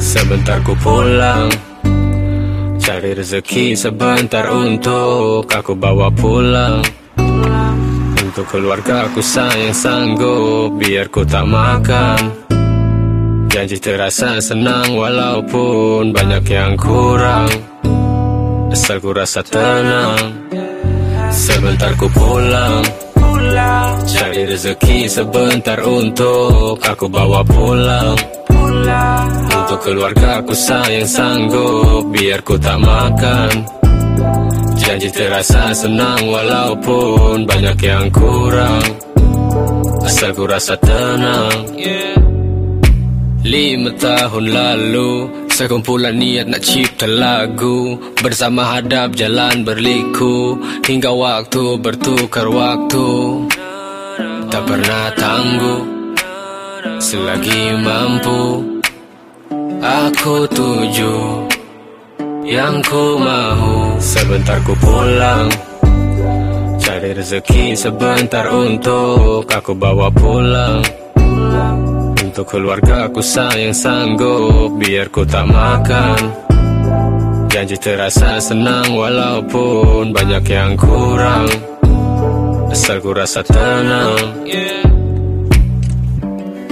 Sebentar ku pulang Cari rezeki sebentar untuk aku bawa pulang. Untuk keluarga aku sayang sanggup biar ku tak makan. Janji terasa senang walaupun banyak yang kurang. Asal ku rasa tenang Sebentar ku pulang Cari rezeki sebentar untuk aku bawa pulang. Untuk keluarga aku sayang sanggup biar ku tak makan. Janji terasa senang walaupun banyak yang kurang. Asal ku rasa tenang. Lima tahun lalu Sekumpulan niat nak cipta lagu Bersama hadap jalan berliku Hingga waktu bertukar waktu. Tak pernah tangguh Selagi mampu. Aku tuju Yang ku mahu. Sebentar ku pulang Cari rezeki sebentar untuk aku bawa pulang untuk keluarga aku sayang sanggup biar ku tak makan. Janji terasa senang walaupun banyak yang kurang. Asal ku rasa tenang.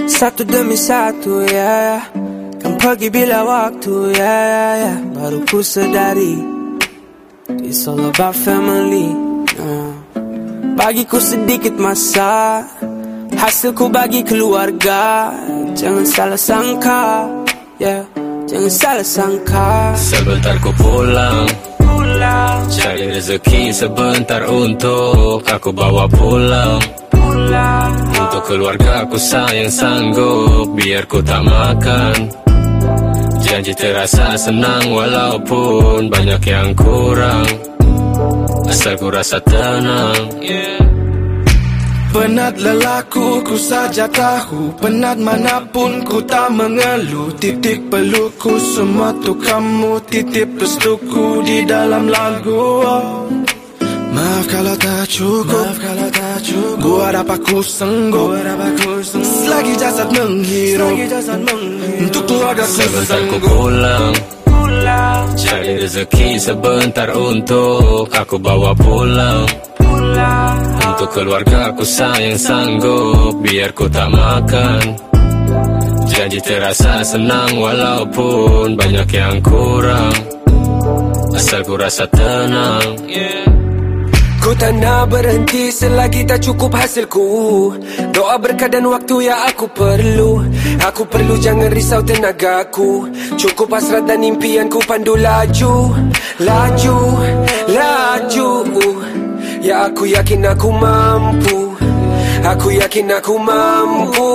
Satu demi satu ya, ya Kan pergi bila waktu ya, ya, ya Baru ku sedari. It's all about family uh. Bagiku sedikit masa Hasilku bagi keluarga. Jangan salah sangka yeah. Jangan salah sangka. Sebentar ku pulang. Pulang. Cari rezeki sebentar untuk aku bawa pulang. Pulang. Untuk keluarga aku sayang sanggup biar ku tak makan. Janji terasa senang walaupun banyak yang kurang. Asal ku rasa tenang Penat lelaku ku saja tahu. Penat manapun ku tak mengeluh. Titik peluku semua tu kamu Titip restuku di dalam lagu. Maaf kalau tak cukup. Maaf kalau tak cukup. Ku harap aku sanggup. Selagi jasad menghirup. Untuk keluarga ku Sebentar ku pulang. Pulang. Cari rezeki sebentar untuk aku bawa pulang. Pulang Untuk keluarga aku sayang sanggup biar ku tak makan. Janji terasa senang walaupun banyak yang kurang. Asal ku rasa tenang. Ku tak nak berhenti selagi tak cukup hasilku. Doa berkah dan waktu yang aku perlu. Aku perlu jangan risau tenagaku. Cukup hasrat dan impianku pandu laju. Laju, laju Ya aku yakin aku mampu. Aku yakin aku mampu.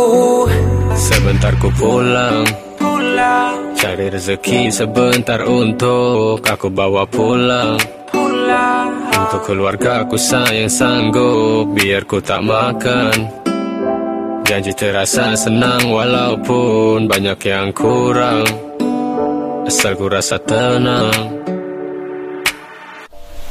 Sebentar ku pulang. Pulang, Cari rezeki sebentar untuk aku bawa pulang. Pulang. Untuk keluarga aku sayang sanggup biar ku tak makan. Janji terasa senang walaupun banyak yang kurang. Asal ku rasa tenang